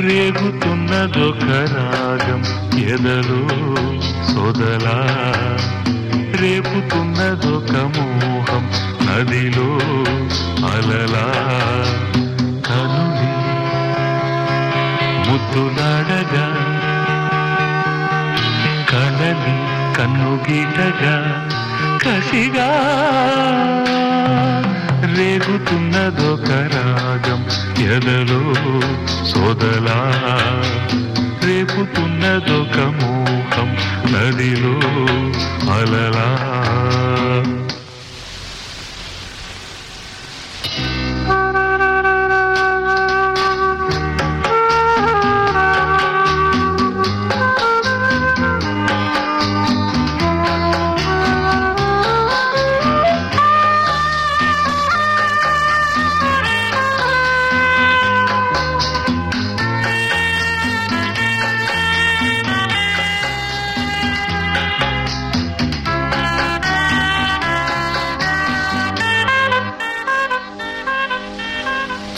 రేగుతున్నదొక రాగం ఎదలో సొదలా. రేపుతున్నదొక మోహం నదిలో అలలా. కనులి ముద్దులాడగా కలలి కన్నుగీటగా కసిగా. రేగుతున్నదొక రాగం ఎదలో సోదలా. రేపుతున్నదొక మోహం నదిలో అలలా.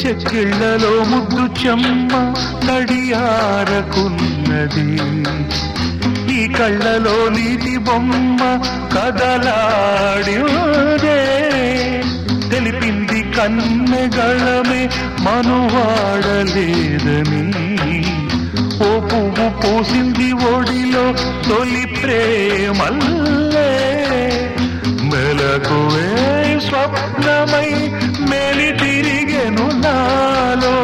చెక్కిళ్ళలో ముద్దు చెమ్మ నడియారకున్నది ఈ కళ్ళలో నీటి బొమ్మ కదలాడిదే తెలిపింది కన్నెగళమే మనువాడలేదని ఓ పువ్వు పోసింది ఒడిలో తొలి ప్రేమల్లే. మెలకువే స్వప్నమై తిరిగెను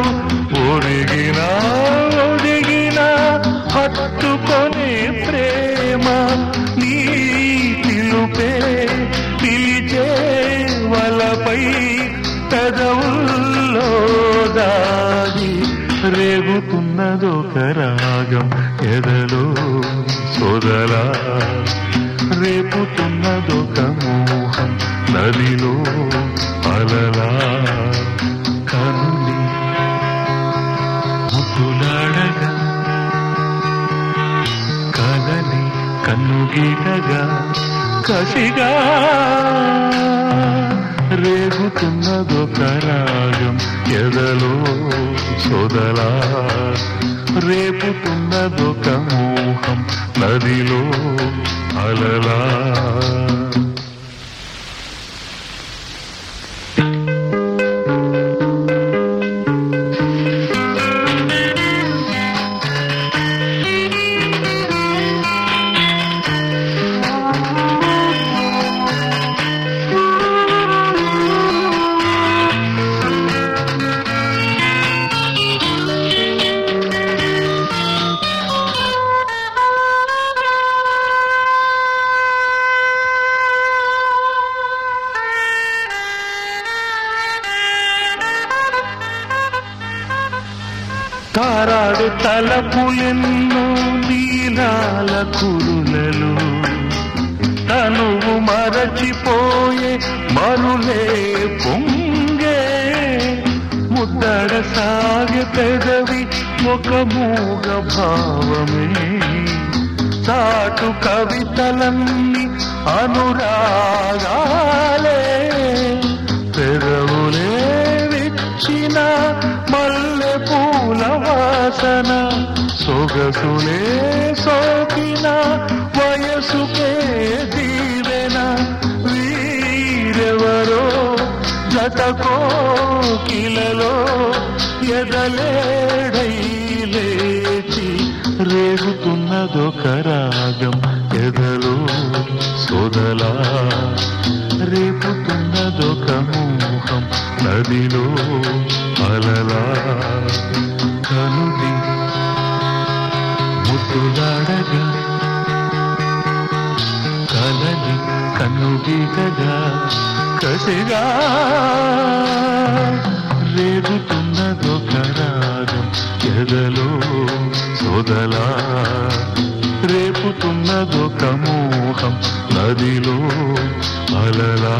ఒడిగినా ఒడిగినా ఒదిగిన హత్తుకొనే ప్రేమ నీ పిలుపే పిలిచే వలపై పెదవుల్లో దాగి రేగుతున్నదొక రాగం ఎదలో సొదలా రేపుతున్నదొక మోహం నదిలో కన్నుగీటగా కసిగా రేగుతున్నదొక రాగం ఎదలో సోదలా రేపుతున్నదొక మోహం నదిలో అలలా తారాడు తలపులెన్నో నీలాల కురులలు. తనువు మరచిపోయే మరులే పొంగే. ముద్దడ సాగే పెదవి ఒక మూగ భావమే. సాటు కవితలన్నీ అనురాగాలే. వాసన సొగసులే సోకిన వయసుకే దీవెన. వీరెవరో జతకో కిలలో ఎదలేడైలేచి రేగుతున్నదొక రాగం ఎదలో సొదలా. రేపుతున్నదొక మోహం నదిలో అలలా. కనుది ముద్దులాడగా కలని కన్నుగీటగా కసిగా రేగుతున్నదొక రాగం ఎదలో సొదలా. రేపుతున్నదొక మోహం నదిలో అలలా.